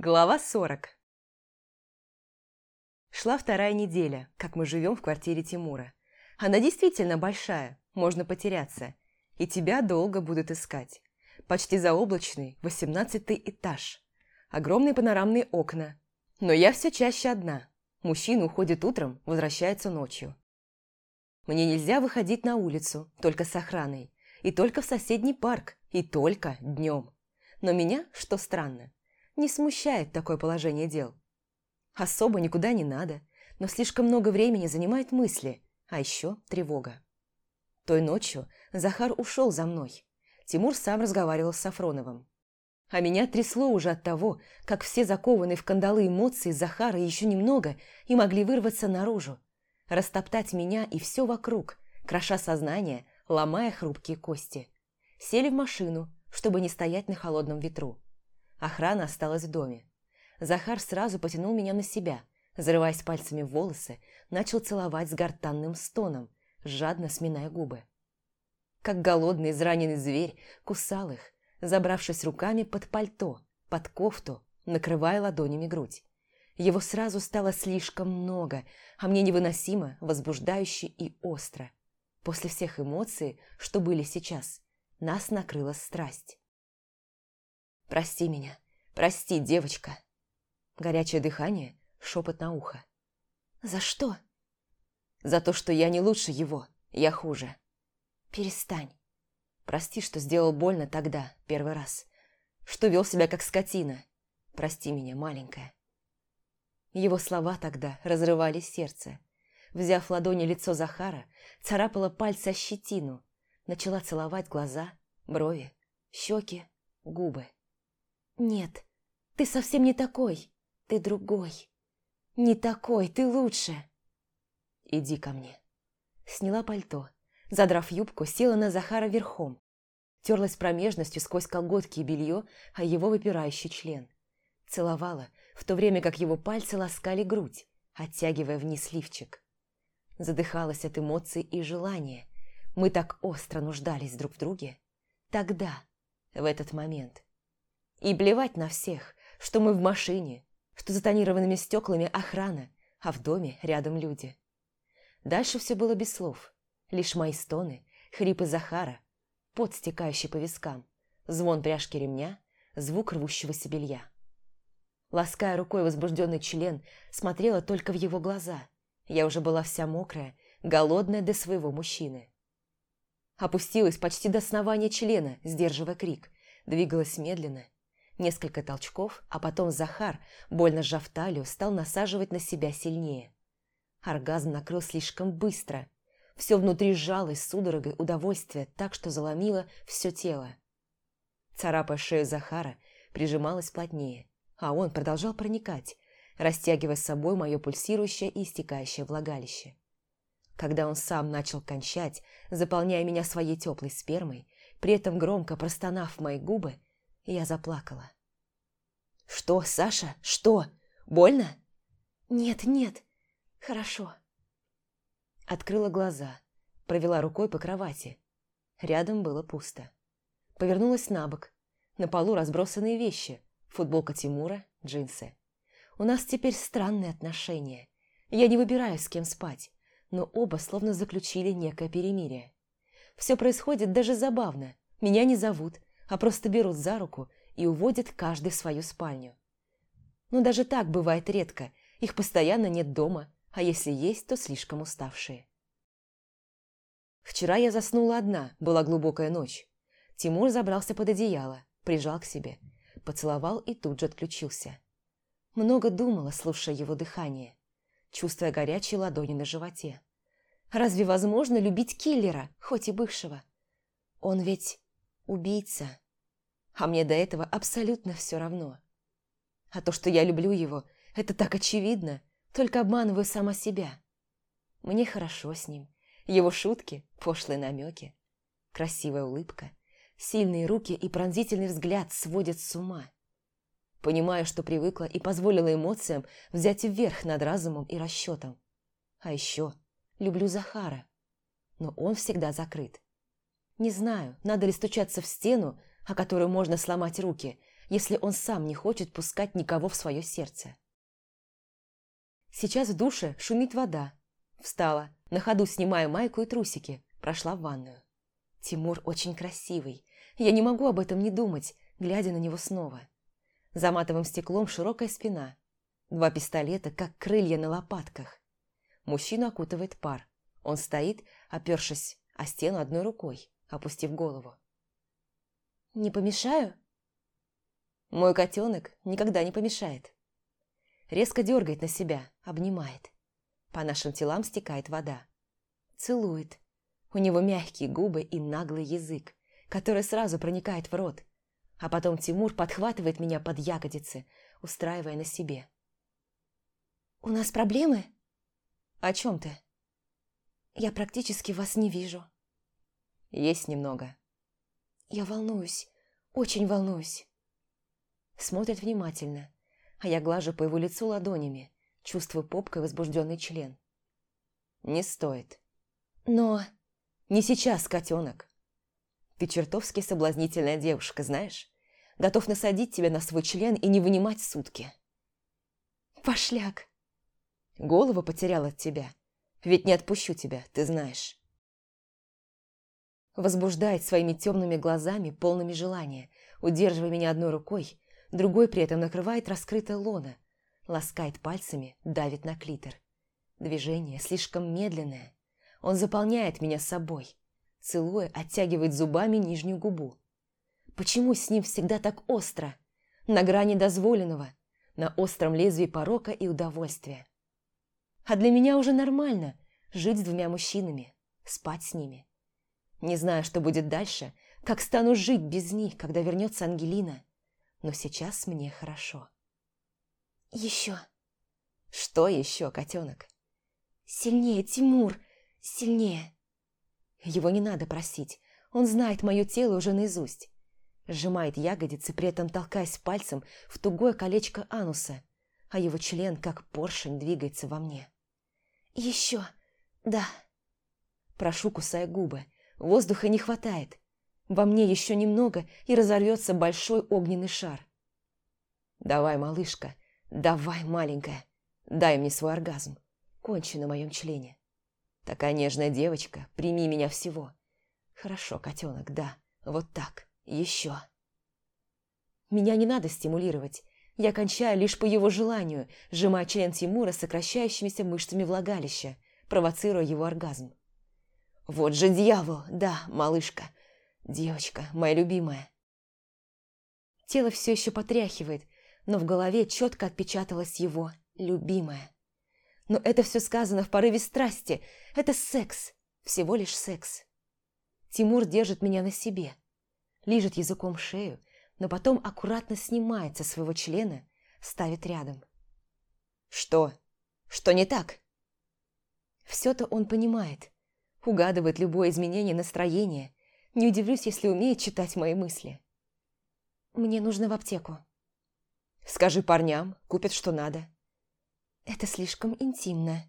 Глава 40 Шла вторая неделя, как мы живем в квартире Тимура. Она действительно большая, можно потеряться, и тебя долго будут искать. Почти заоблачный, восемнадцатый этаж. Огромные панорамные окна. Но я все чаще одна. Мужчина уходит утром, возвращается ночью. Мне нельзя выходить на улицу, только с охраной. И только в соседний парк, и только днем. Но меня, что странно, не смущает такое положение дел. Особо никуда не надо, но слишком много времени занимает мысли, а еще тревога. Той ночью Захар ушел за мной. Тимур сам разговаривал с Сафроновым. А меня трясло уже от того, как все закованные в кандалы эмоции Захара еще немного и могли вырваться наружу, растоптать меня и все вокруг, кроша сознание, ломая хрупкие кости. Сели в машину, чтобы не стоять на холодном ветру. Охрана осталась в доме. Захар сразу потянул меня на себя, зарываясь пальцами в волосы, начал целовать с гортанным стоном, жадно сминая губы. Как голодный израненный зверь кусал их, забравшись руками под пальто, под кофту, накрывая ладонями грудь. Его сразу стало слишком много, а мне невыносимо, возбуждающе и остро. После всех эмоций, что были сейчас, нас накрыла страсть. «Прости меня. Прости, девочка». Горячее дыхание, шепот на ухо. «За что?» «За то, что я не лучше его. Я хуже». «Перестань. Прости, что сделал больно тогда, первый раз. Что вел себя как скотина. Прости меня, маленькая». Его слова тогда разрывали сердце. Взяв ладони лицо Захара, царапала пальцы о щетину, начала целовать глаза, брови, щеки, губы. «Нет, ты совсем не такой. Ты другой. Не такой, ты лучше». «Иди ко мне». Сняла пальто. Задрав юбку, села на Захара верхом. Терлась промежностью сквозь колготки и белье, а его выпирающий член. Целовала, в то время как его пальцы ласкали грудь, оттягивая вниз лифчик. Задыхалась от эмоций и желания. Мы так остро нуждались друг в друге. Тогда, в этот момент. И плевать на всех, что мы в машине, что за тонированными стеклами охрана, а в доме рядом люди. Дальше все было без слов. Лишь мои стоны, хрипы Захара, пот, стекающий по вискам, звон пряжки ремня, звук рвущегося белья. Лаская рукой возбужденный член, смотрела только в его глаза. Я уже была вся мокрая, голодная до своего мужчины. Опустилась почти до основания члена, сдерживая крик, двигалась медленно, Несколько толчков, а потом Захар, больно сжав талию, стал насаживать на себя сильнее. Оргазм накрыл слишком быстро. Все внутри сжалось судорогой удовольствия так, что заломило все тело. Царапая шею Захара, прижималась плотнее, а он продолжал проникать, растягивая с собой мое пульсирующее и истекающее влагалище. Когда он сам начал кончать, заполняя меня своей теплой спермой, при этом громко простонав мои губы, я заплакала. «Что, Саша? Что? Больно?» «Нет, нет. Хорошо». Открыла глаза, провела рукой по кровати. Рядом было пусто. Повернулась на бок. На полу разбросанные вещи. Футболка Тимура, джинсы. У нас теперь странные отношения. Я не выбираю, с кем спать, но оба словно заключили некое перемирие. Все происходит даже забавно. Меня не зовут, а просто берут за руку и уводят каждый в свою спальню. Но даже так бывает редко, их постоянно нет дома, а если есть, то слишком уставшие. Вчера я заснула одна, была глубокая ночь. Тимур забрался под одеяло, прижал к себе, поцеловал и тут же отключился. Много думала, слушая его дыхание, чувствуя горячие ладони на животе. Разве возможно любить киллера, хоть и бывшего? Он ведь убийца. А мне до этого абсолютно все равно. А то, что я люблю его, это так очевидно, только обманываю сама себя. Мне хорошо с ним. Его шутки, пошлые намеки, красивая улыбка, сильные руки и пронзительный взгляд сводят с ума. Понимаю, что привыкла и позволила эмоциям взять вверх над разумом и расчетом. А еще люблю Захара, но он всегда закрыт. Не знаю, надо ли стучаться в стену, о которую можно сломать руки, если он сам не хочет пускать никого в свое сердце? Сейчас в душе шумит вода. Встала, на ходу снимаю майку и трусики, прошла в ванную. Тимур очень красивый. Я не могу об этом не думать, глядя на него снова. За матовым стеклом широкая спина. Два пистолета, как крылья на лопатках. Мужчину окутывает пар. Он стоит, опершись о стену одной рукой, опустив голову. «Не помешаю?» Мой котенок никогда не помешает. Резко дергает на себя, обнимает. По нашим телам стекает вода. Целует. У него мягкие губы и наглый язык, который сразу проникает в рот. А потом Тимур подхватывает меня под ягодицы, устраивая на себе. «У нас проблемы?» «О чем ты?» «Я практически вас не вижу». «Есть немного». «Я волнуюсь, очень волнуюсь». Смотрит внимательно, а я глажу по его лицу ладонями, чувствую попкой возбужденный член. «Не стоит». «Но...» «Не сейчас, котенок. Ты чертовски соблазнительная девушка, знаешь? Готов насадить тебя на свой член и не вынимать сутки». «Пошляк!» «Голову потерял от тебя. Ведь не отпущу тебя, ты знаешь». Возбуждает своими темными глазами, полными желания, удерживая меня одной рукой, другой при этом накрывает раскрытое лоно, ласкает пальцами, давит на клитор. Движение слишком медленное. Он заполняет меня собой, целуя, оттягивает зубами нижнюю губу. Почему с ним всегда так остро? На грани дозволенного, на остром лезвии порока и удовольствия. А для меня уже нормально жить с двумя мужчинами, спать с ними. Не знаю, что будет дальше, как стану жить без них, когда вернется Ангелина но сейчас мне хорошо. Еще. Что еще, котенок? Сильнее, Тимур, сильнее. Его не надо просить, он знает мое тело уже наизусть. Сжимает ягодицы, при этом толкаясь пальцем в тугое колечко ануса, а его член, как поршень, двигается во мне. Еще, да. Прошу, кусая губы, воздуха не хватает. Во мне еще немного, и разорвется большой огненный шар. «Давай, малышка, давай, маленькая, дай мне свой оргазм. Кончи на моем члене. Такая нежная девочка, прими меня всего. Хорошо, котенок, да, вот так, еще». Меня не надо стимулировать. Я кончаю лишь по его желанию, сжимая член Тимура сокращающимися мышцами влагалища, провоцируя его оргазм. «Вот же дьявол! Да, малышка, Девочка, моя любимая. Тело все еще потряхивает, но в голове четко отпечаталось его «любимая». Но это все сказано в порыве страсти. Это секс. Всего лишь секс. Тимур держит меня на себе. Лижет языком шею, но потом аккуратно снимает со своего члена, ставит рядом. «Что? Что не так?» Все-то он понимает. Угадывает любое изменение настроения, не удивлюсь, если умеет читать мои мысли. Мне нужно в аптеку. Скажи парням, купят что надо. Это слишком интимно.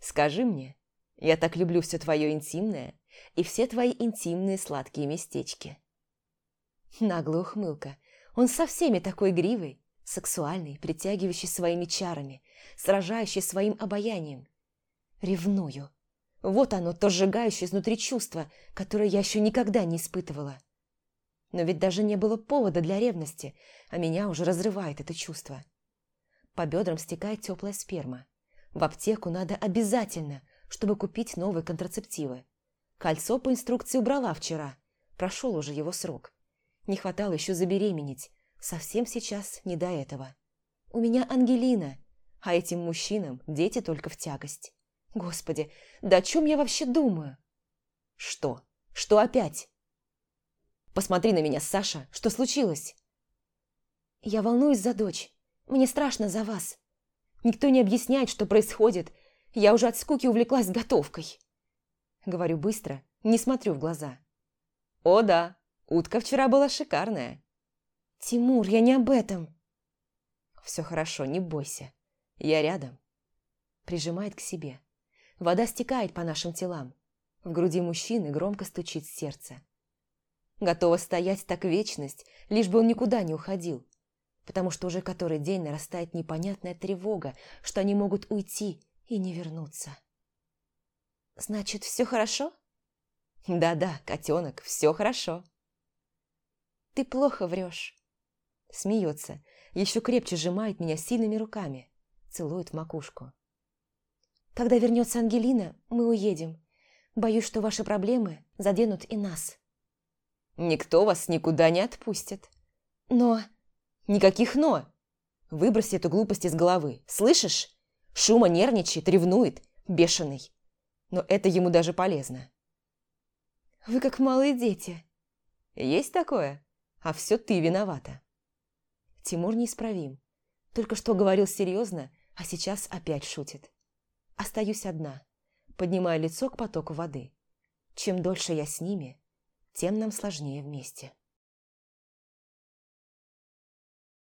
Скажи мне, я так люблю все твое интимное и все твои интимные сладкие местечки. Наглая ухмылка. Он со всеми такой гривой, сексуальный, притягивающий своими чарами, сражающий своим обаянием. Ревную. Вот оно, то сжигающее изнутри чувство, которое я еще никогда не испытывала. Но ведь даже не было повода для ревности, а меня уже разрывает это чувство. По бедрам стекает теплая сперма. В аптеку надо обязательно, чтобы купить новые контрацептивы. Кольцо по инструкции убрала вчера. Прошел уже его срок. Не хватало еще забеременеть. Совсем сейчас не до этого. У меня Ангелина, а этим мужчинам дети только в тягость. Господи, да о чем я вообще думаю? Что? Что опять? Посмотри на меня, Саша, что случилось? Я волнуюсь за дочь. Мне страшно за вас. Никто не объясняет, что происходит. Я уже от скуки увлеклась готовкой. Говорю быстро, не смотрю в глаза. О да, утка вчера была шикарная. Тимур, я не об этом. Все хорошо, не бойся. Я рядом. Прижимает к себе. Вода стекает по нашим телам. В груди мужчины громко стучит сердце. Готова стоять так вечность, лишь бы он никуда не уходил. Потому что уже который день нарастает непонятная тревога, что они могут уйти и не вернуться. «Значит, все хорошо?» «Да-да, котенок, все хорошо». «Ты плохо врешь». Смеется, еще крепче сжимает меня сильными руками, целует в макушку. «Когда вернется Ангелина, мы уедем. Боюсь, что ваши проблемы заденут и нас». Никто вас никуда не отпустит. Но... Никаких «но». Выброси эту глупость из головы, слышишь? Шума нервничает, ревнует, бешеный. Но это ему даже полезно. Вы как малые дети. Есть такое? А все ты виновата. Тимур неисправим. Только что говорил серьезно, а сейчас опять шутит. Остаюсь одна, поднимая лицо к потоку воды. Чем дольше я с ними, тем нам сложнее вместе.